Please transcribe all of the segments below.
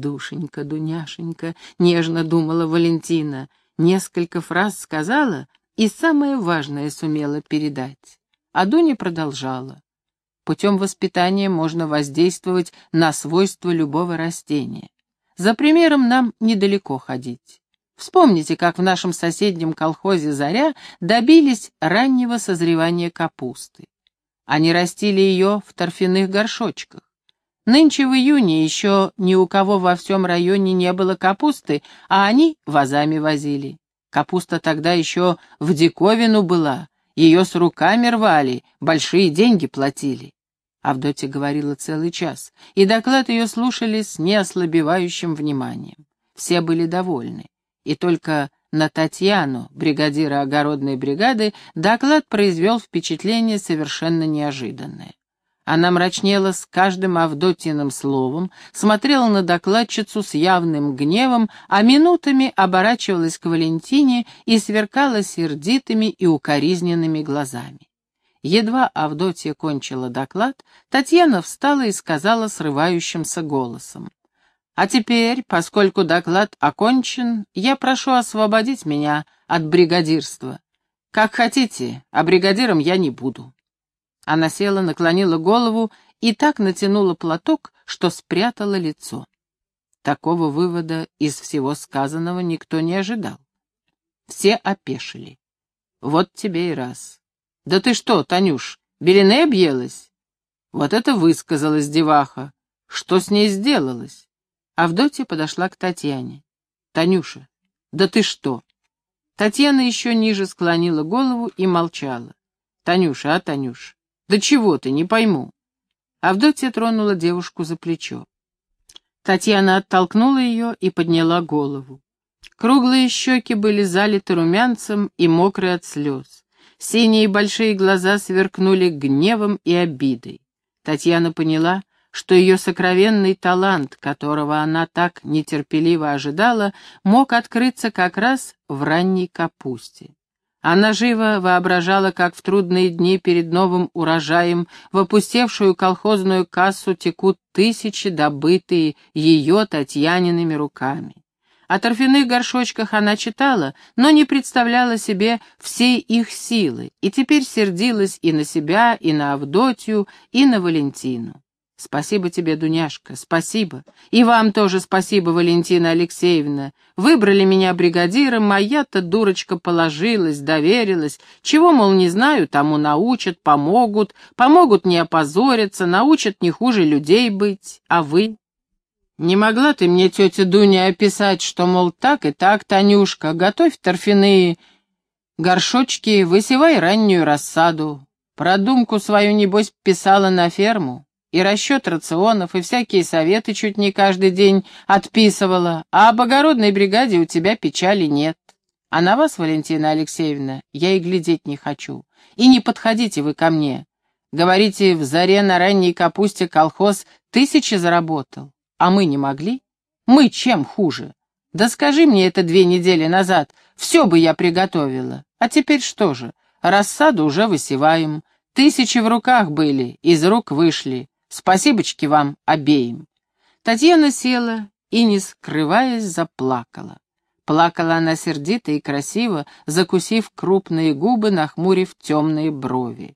Душенька, Дуняшенька, нежно думала Валентина, несколько фраз сказала и самое важное сумела передать. А Дуня продолжала. Путем воспитания можно воздействовать на свойства любого растения. За примером нам недалеко ходить. Вспомните, как в нашем соседнем колхозе «Заря» добились раннего созревания капусты. Они растили ее в торфяных горшочках. Нынче в июне еще ни у кого во всем районе не было капусты, а они вазами возили. Капуста тогда еще в диковину была, ее с руками рвали, большие деньги платили. Авдотья говорила целый час, и доклад ее слушали с неослабевающим вниманием. Все были довольны, и только на Татьяну, бригадира огородной бригады, доклад произвел впечатление совершенно неожиданное. Она мрачнела с каждым Авдотьиным словом, смотрела на докладчицу с явным гневом, а минутами оборачивалась к Валентине и сверкала сердитыми и укоризненными глазами. Едва Авдотья кончила доклад, Татьяна встала и сказала срывающимся голосом. «А теперь, поскольку доклад окончен, я прошу освободить меня от бригадирства. Как хотите, а бригадиром я не буду». Она села, наклонила голову и так натянула платок, что спрятала лицо. Такого вывода из всего сказанного никто не ожидал. Все опешили. Вот тебе и раз. Да ты что, Танюш, белины объелась? Вот это высказалась деваха. Что с ней сделалось? Авдотья подошла к Татьяне. Танюша, да ты что? Татьяна еще ниже склонила голову и молчала. Танюша, а, Танюш, «Да чего ты, не пойму». Авдотья тронула девушку за плечо. Татьяна оттолкнула ее и подняла голову. Круглые щеки были залиты румянцем и мокрые от слез. Синие большие глаза сверкнули гневом и обидой. Татьяна поняла, что ее сокровенный талант, которого она так нетерпеливо ожидала, мог открыться как раз в ранней капусте. Она живо воображала, как в трудные дни перед новым урожаем в опустевшую колхозную кассу текут тысячи, добытые ее Татьяниными руками. О торфяных горшочках она читала, но не представляла себе всей их силы, и теперь сердилась и на себя, и на Авдотью, и на Валентину. Спасибо тебе, Дуняшка, спасибо. И вам тоже спасибо, Валентина Алексеевна. Выбрали меня бригадиром, а я-то, дурочка, положилась, доверилась. Чего, мол, не знаю, тому научат, помогут, помогут не опозориться, научат не хуже людей быть. А вы? Не могла ты мне, тетя Дуня, описать, что, мол, так и так, Танюшка, готовь торфяные горшочки, высевай раннюю рассаду. Продумку свою, небось, писала на ферму и расчет рационов, и всякие советы чуть не каждый день отписывала, а об огородной бригаде у тебя печали нет. А на вас, Валентина Алексеевна, я и глядеть не хочу. И не подходите вы ко мне. Говорите, в заре на ранней капусте колхоз тысячи заработал. А мы не могли? Мы чем хуже? Да скажи мне это две недели назад, все бы я приготовила. А теперь что же? Рассаду уже высеваем. Тысячи в руках были, из рук вышли. Спасибочки вам обеим. Татьяна села и, не скрываясь, заплакала. Плакала она сердито и красиво, закусив крупные губы, нахмурив темные брови.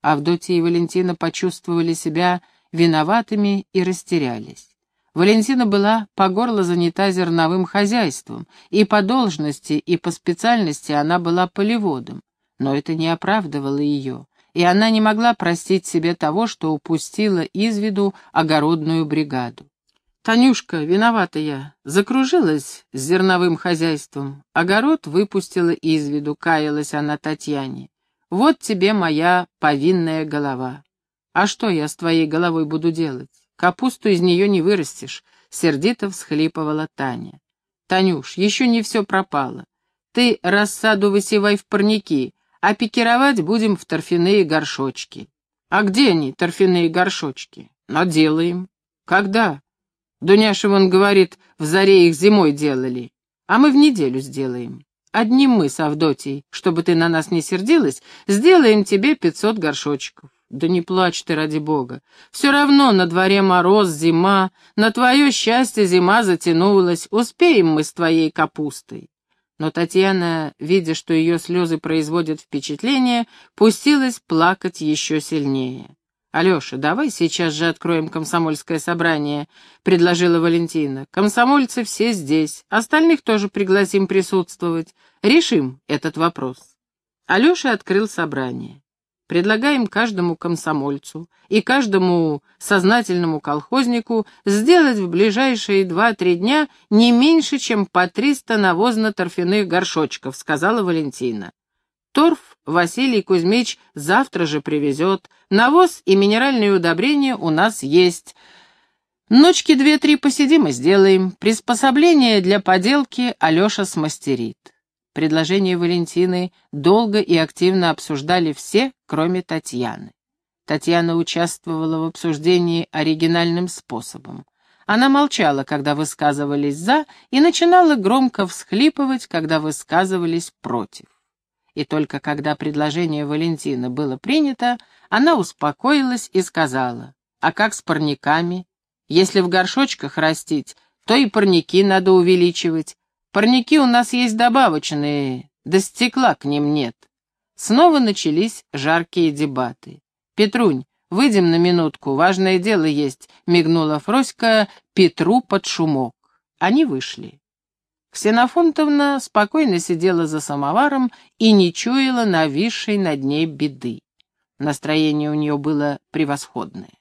Авдотья и Валентина почувствовали себя виноватыми и растерялись. Валентина была по горло занята зерновым хозяйством, и по должности, и по специальности она была полеводом. Но это не оправдывало ее и она не могла простить себе того, что упустила из виду огородную бригаду. «Танюшка, виновата я, закружилась с зерновым хозяйством, огород выпустила из виду, каялась она Татьяне. Вот тебе моя повинная голова. А что я с твоей головой буду делать? Капусту из нее не вырастешь», — сердито всхлипывала Таня. «Танюш, еще не все пропало. Ты рассаду высевай в парники, а пикировать будем в торфяные горшочки. А где они, торфяные горшочки? Наделаем. Когда? Дуняша вон говорит, в заре их зимой делали. А мы в неделю сделаем. Одним мы с Авдотьей, чтобы ты на нас не сердилась, сделаем тебе пятьсот горшочков. да не плачь ты, ради бога. Все равно на дворе мороз, зима. На твое счастье зима затянулась. Успеем мы с твоей капустой. Но Татьяна, видя, что ее слезы производят впечатление, пустилась плакать еще сильнее. «Алеша, давай сейчас же откроем комсомольское собрание», — предложила Валентина. «Комсомольцы все здесь, остальных тоже пригласим присутствовать. Решим этот вопрос». Алеша открыл собрание. Предлагаем каждому комсомольцу и каждому сознательному колхознику сделать в ближайшие два-три дня не меньше, чем по триста навозно-торфяных горшочков, сказала Валентина. Торф Василий Кузьмич завтра же привезет. Навоз и минеральные удобрения у нас есть. Ночки две-три посидим и сделаем. Приспособление для поделки Алеша смастерит. Предложение Валентины долго и активно обсуждали все, кроме Татьяны. Татьяна участвовала в обсуждении оригинальным способом. Она молчала, когда высказывались «за», и начинала громко всхлипывать, когда высказывались «против» и только когда предложение Валентина было принято, она успокоилась и сказала, «А как с парниками? Если в горшочках растить, то и парники надо увеличивать. Парники у нас есть добавочные, да стекла к ним нет». Снова начались жаркие дебаты. «Петрунь, выйдем на минутку, важное дело есть», — мигнула Фроська Петру под шумок. Они вышли. Ксенофонтовна спокойно сидела за самоваром и не чуяла нависшей над ней беды. Настроение у нее было превосходное.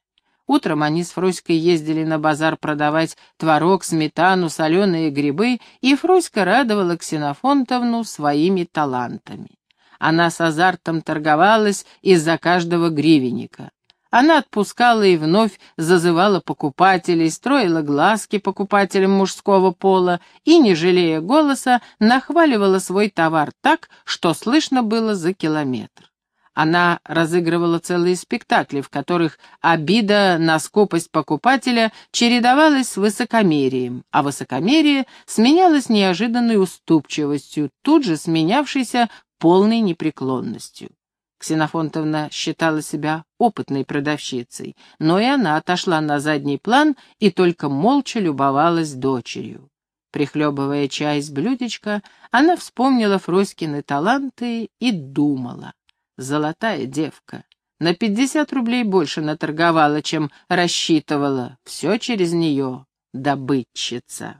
Утром они с Фроськой ездили на базар продавать творог, сметану, соленые грибы, и Фроська радовала Ксенофонтовну своими талантами. Она с азартом торговалась из-за каждого гривенника. Она отпускала и вновь зазывала покупателей, строила глазки покупателям мужского пола и, не жалея голоса, нахваливала свой товар так, что слышно было за километр. Она разыгрывала целые спектакли, в которых обида на скупость покупателя чередовалась с высокомерием, а высокомерие сменялось неожиданной уступчивостью, тут же сменявшейся полной непреклонностью. Ксенофонтовна считала себя опытной продавщицей, но и она отошла на задний план и только молча любовалась дочерью. Прихлебывая чай из блюдечка, она вспомнила Фроськины таланты и думала. Золотая девка. На пятьдесят рублей больше наторговала, чем рассчитывала. Все через нее. Добытчица.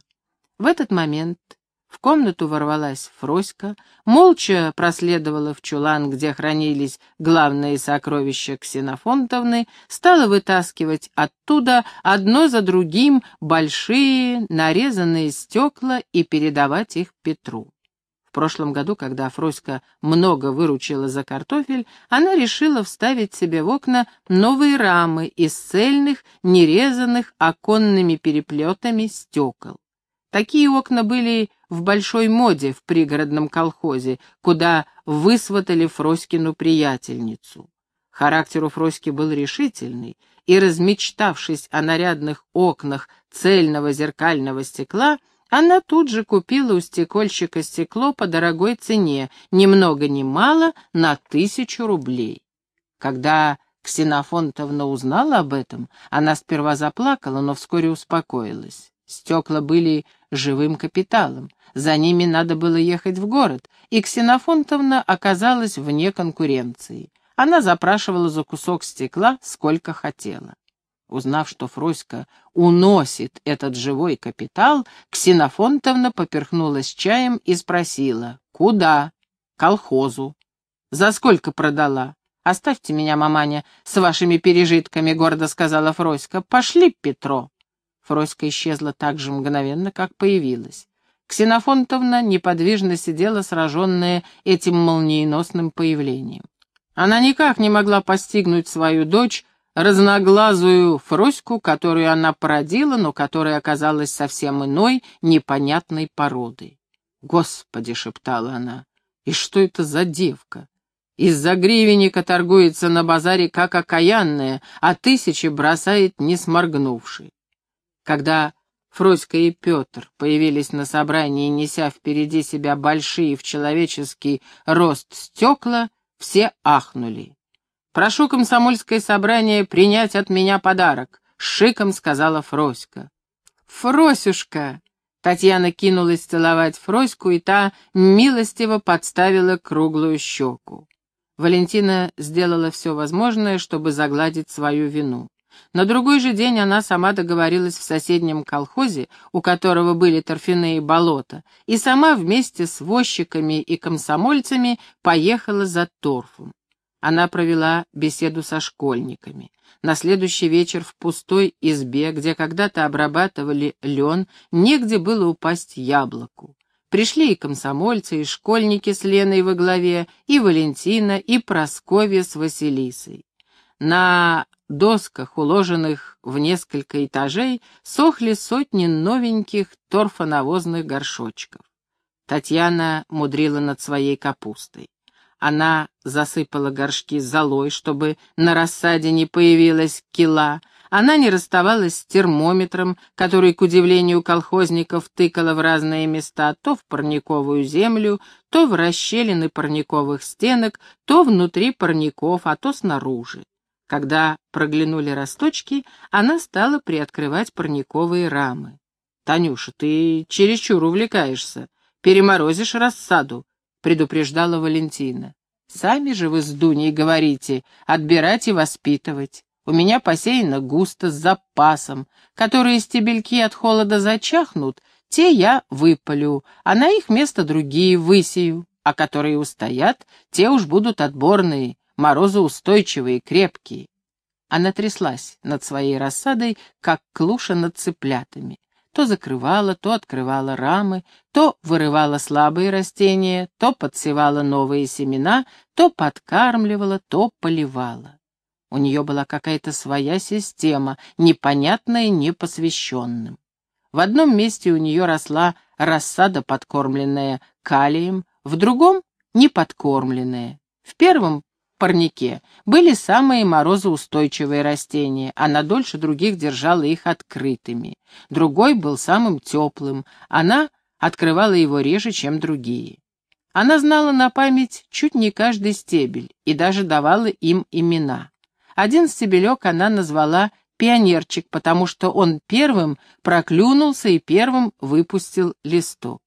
В этот момент в комнату ворвалась Фроська, молча проследовала в чулан, где хранились главные сокровища Ксенофонтовны, стала вытаскивать оттуда одно за другим большие нарезанные стекла и передавать их Петру. Прошлом году, когда Фроська много выручила за картофель, она решила вставить себе в окна новые рамы из цельных, нерезанных оконными переплетами стекол. Такие окна были в большой моде в пригородном колхозе, куда высватали Фроськину приятельницу. Характер у Фроськи был решительный, и, размечтавшись о нарядных окнах цельного зеркального стекла, она тут же купила у стекольщика стекло по дорогой цене, ни много ни мало, на тысячу рублей. Когда Ксенофонтовна узнала об этом, она сперва заплакала, но вскоре успокоилась. Стекла были живым капиталом, за ними надо было ехать в город, и Ксенофонтовна оказалась вне конкуренции. Она запрашивала за кусок стекла сколько хотела. Узнав, что Фроська уносит этот живой капитал, Ксенофонтовна поперхнулась чаем и спросила, «Куда?» «Колхозу». «За сколько продала?» «Оставьте меня, маманя, с вашими пережитками», — гордо сказала Фроська. «Пошли, Петро». Фроська исчезла так же мгновенно, как появилась. Ксенофонтовна неподвижно сидела, сраженная этим молниеносным появлением. Она никак не могла постигнуть свою дочь, разноглазую Фроську, которую она породила, но которая оказалась совсем иной, непонятной породы. «Господи!» — шептала она. «И что это за девка? Из-за гривенника торгуется на базаре как окаянная, а тысячи бросает, не сморгнувши. Когда Фроська и Петр появились на собрании, неся впереди себя большие в человеческий рост стекла, все ахнули. Прошу комсомольское собрание принять от меня подарок», — шиком сказала Фроська. «Фросюшка!» Татьяна кинулась целовать Фроську, и та милостиво подставила круглую щеку. Валентина сделала все возможное, чтобы загладить свою вину. На другой же день она сама договорилась в соседнем колхозе, у которого были торфяные болота, и сама вместе с возчиками и комсомольцами поехала за торфом. Она провела беседу со школьниками. На следующий вечер в пустой избе, где когда-то обрабатывали лен, негде было упасть яблоку. Пришли и комсомольцы, и школьники с Леной во главе, и Валентина, и Просковья с Василисой. На досках, уложенных в несколько этажей, сохли сотни новеньких торфонавозных горшочков. Татьяна мудрила над своей капустой. Она засыпала горшки золой, чтобы на рассаде не появилась кила, она не расставалась с термометром, который, к удивлению колхозников, тыкала в разные места, то в парниковую землю, то в расщелины парниковых стенок, то внутри парников, а то снаружи. Когда проглянули росточки, она стала приоткрывать парниковые рамы. «Танюша, ты чересчур увлекаешься. Переморозишь рассаду», — предупреждала Валентина. «Сами же вы с Дуней говорите, отбирать и воспитывать. У меня посеяно густо, с запасом. Которые стебельки от холода зачахнут, те я выпалю, а на их место другие высею. А которые устоят, те уж будут отборные, морозоустойчивые, крепкие. Она тряслась над своей рассадой, как клуша над цыплятами. То закрывала, то открывала рамы, то вырывала слабые растения, то подсевала новые семена, то подкармливала, то поливала. У нее была какая-то своя система, непонятная непосвященным. В одном месте у нее росла рассада, подкормленная калием, в другом — неподкормленная. В первом парнике были самые морозоустойчивые растения, она дольше других держала их открытыми. Другой был самым теплым, она открывала его реже, чем другие. Она знала на память чуть не каждый стебель и даже давала им имена. Один стебелек она назвала пионерчик, потому что он первым проклюнулся и первым выпустил листок.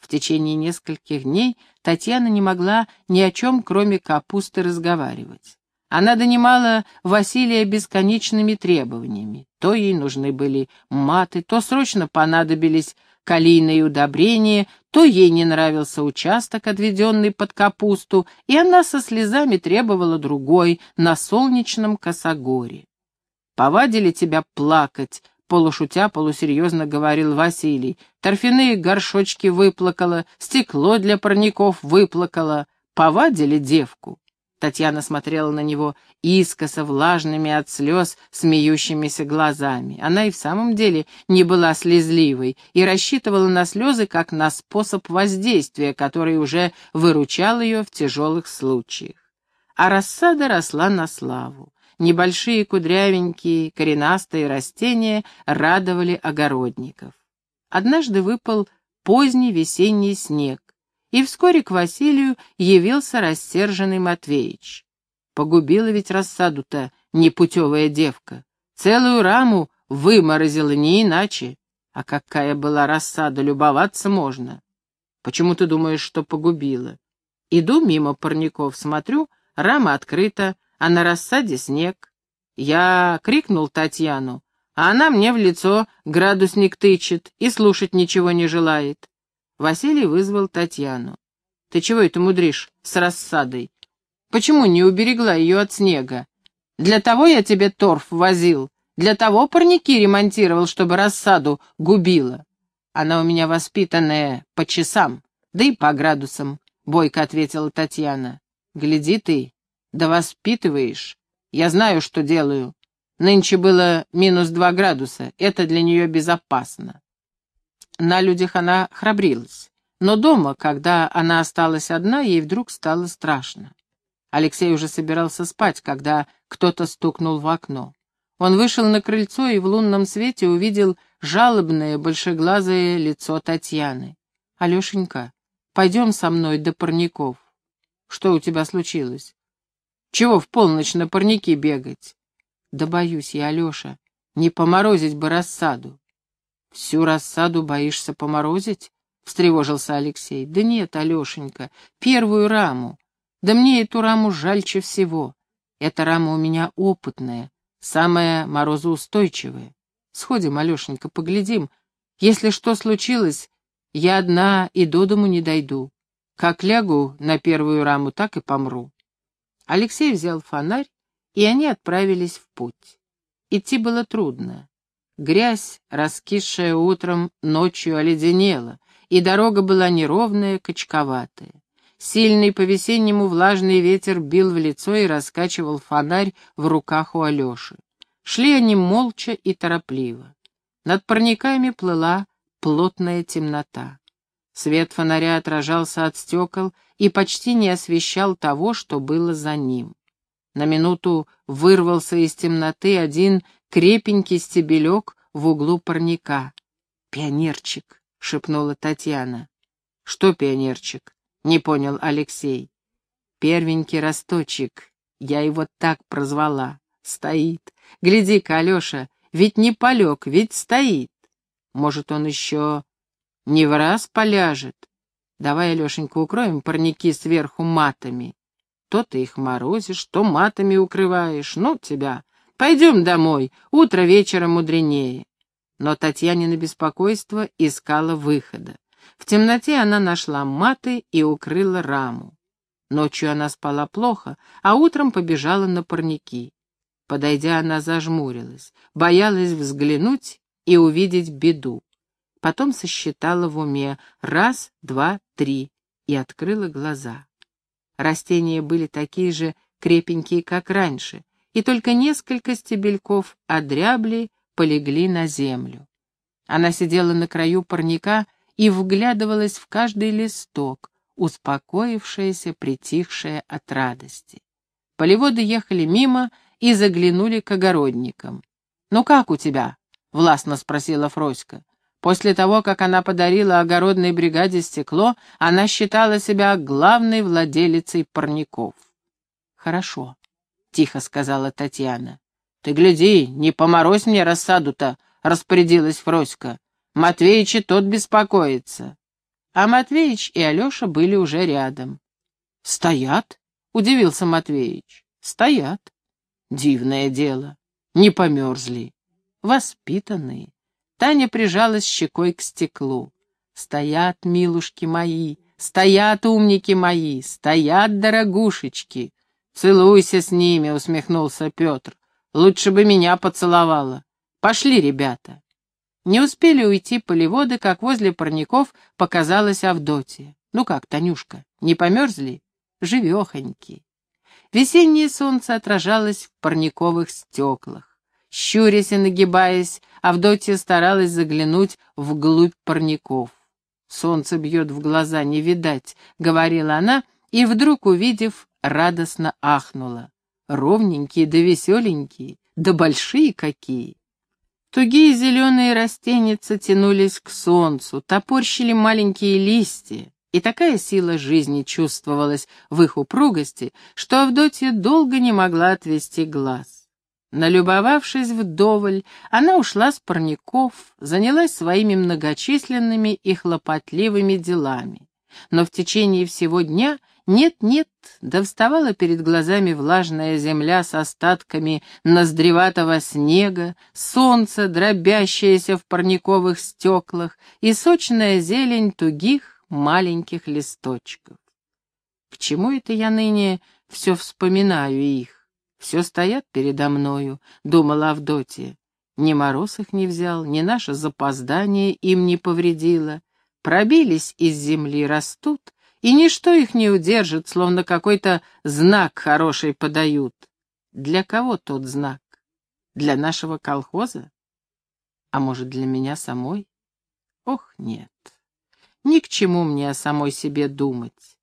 В течение нескольких дней Татьяна не могла ни о чем, кроме капусты, разговаривать. Она донимала Василия бесконечными требованиями. То ей нужны были маты, то срочно понадобились калийные удобрения, то ей не нравился участок, отведенный под капусту, и она со слезами требовала другой, на солнечном косогоре. «Повадили тебя плакать», — полушутя, полусерьезно говорил Василий. «Торфяные горшочки выплакала, стекло для парников выплакала. Повадили девку». Татьяна смотрела на него искоса, влажными от слез, смеющимися глазами. Она и в самом деле не была слезливой и рассчитывала на слезы как на способ воздействия, который уже выручал ее в тяжелых случаях. А рассада росла на славу. Небольшие кудрявенькие коренастые растения радовали огородников. Однажды выпал поздний весенний снег, и вскоре к Василию явился рассерженный Матвеич. Погубила ведь рассаду-то непутевая девка. Целую раму выморозила не иначе. А какая была рассада, любоваться можно. Почему ты думаешь, что погубила? Иду мимо парников, смотрю, рама открыта, а на рассаде снег. Я крикнул Татьяну, а она мне в лицо градусник тычет и слушать ничего не желает. Василий вызвал Татьяну. «Ты чего это мудришь с рассадой? Почему не уберегла ее от снега? Для того я тебе торф возил, для того парники ремонтировал, чтобы рассаду губила. Она у меня воспитанная по часам, да и по градусам», — бойко ответила Татьяна. «Гляди ты, да воспитываешь. Я знаю, что делаю. Нынче было минус два градуса, это для нее безопасно». На людях она храбрилась. Но дома, когда она осталась одна, ей вдруг стало страшно. Алексей уже собирался спать, когда кто-то стукнул в окно. Он вышел на крыльцо и в лунном свете увидел жалобное, большеглазое лицо Татьяны. «Алешенька, пойдем со мной до парников». «Что у тебя случилось?» Чего в полночь на парники бегать? Да боюсь я, Алеша, не поморозить бы рассаду. Всю рассаду боишься поморозить? Встревожился Алексей. Да нет, Алешенька, первую раму. Да мне эту раму жальче всего. Эта рама у меня опытная, самая морозоустойчивая. Сходим, Алешенька, поглядим. Если что случилось, я одна и до дому не дойду. Как лягу на первую раму, так и помру. Алексей взял фонарь, и они отправились в путь. Идти было трудно. Грязь, раскисшая утром, ночью оледенела, и дорога была неровная, качковатая. Сильный по-весеннему влажный ветер бил в лицо и раскачивал фонарь в руках у Алеши. Шли они молча и торопливо. Над парниками плыла плотная темнота. Свет фонаря отражался от стекол и почти не освещал того, что было за ним. На минуту вырвался из темноты один крепенький стебелек в углу парника. «Пионерчик», — шепнула Татьяна. «Что пионерчик?» — не понял Алексей. «Первенький росточек, я его так прозвала. Стоит. Гляди-ка, Алеша, ведь не полег, ведь стоит. Может, он еще не в раз поляжет. Давай, Алешенька, укроем парники сверху матами. То ты их морозишь, то матами укрываешь. Ну, тебя. Пойдем домой, утро вечера мудренее. Но Татьянина беспокойство искала выхода. В темноте она нашла маты и укрыла раму. Ночью она спала плохо, а утром побежала на парники. Подойдя, она зажмурилась, боялась взглянуть и увидеть беду. Потом сосчитала в уме раз, два, три и открыла глаза. Растения были такие же крепенькие, как раньше, и только несколько стебельков одрябли, полегли на землю. Она сидела на краю парника и вглядывалась в каждый листок, успокоившаяся, притихшая от радости. Полеводы ехали мимо и заглянули к огородникам. «Ну как у тебя?» — властно спросила Фроська. После того, как она подарила огородной бригаде стекло, она считала себя главной владелицей парников. «Хорошо», — тихо сказала Татьяна. «Ты гляди, не поморозь мне рассаду-то», — распорядилась Фроська. Матвеич и тот беспокоится. А Матвеич и Алеша были уже рядом. «Стоят?» — удивился Матвеич. «Стоят. Дивное дело. Не померзли. Воспитанные». Таня прижалась щекой к стеклу. «Стоят, милушки мои, стоят, умники мои, стоят, дорогушечки. Целуйся с ними», — усмехнулся Петр. «Лучше бы меня поцеловала. Пошли, ребята». Не успели уйти полеводы, как возле парников показалась Авдотья. «Ну как, Танюшка, не померзли?» «Живехоньки». Весеннее солнце отражалось в парниковых стеклах. Щурясь и нагибаясь, Авдотья старалась заглянуть вглубь парников. «Солнце бьет в глаза, не видать», — говорила она, и вдруг, увидев, радостно ахнула. «Ровненькие да веселенькие, да большие какие!» Тугие зеленые растеница тянулись к солнцу, топорщили маленькие листья, и такая сила жизни чувствовалась в их упругости, что Авдотья долго не могла отвести глаз. Налюбовавшись вдоволь, она ушла с парников, занялась своими многочисленными и хлопотливыми делами. Но в течение всего дня нет-нет, да вставала перед глазами влажная земля с остатками ноздреватого снега, солнце, дробящееся в парниковых стеклах, и сочная зелень тугих маленьких листочков. К чему это я ныне все вспоминаю их? Все стоят передо мною, — думала Авдотья. Ни мороз их не взял, ни наше запоздание им не повредило. Пробились из земли, растут — и ничто их не удержит, словно какой-то знак хороший подают. Для кого тот знак? Для нашего колхоза? А может, для меня самой? Ох, нет. Ни к чему мне о самой себе думать.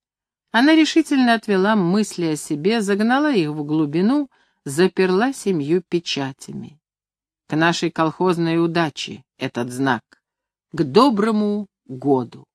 Она решительно отвела мысли о себе, загнала их в глубину, заперла семью печатями. К нашей колхозной удаче этот знак, к доброму году.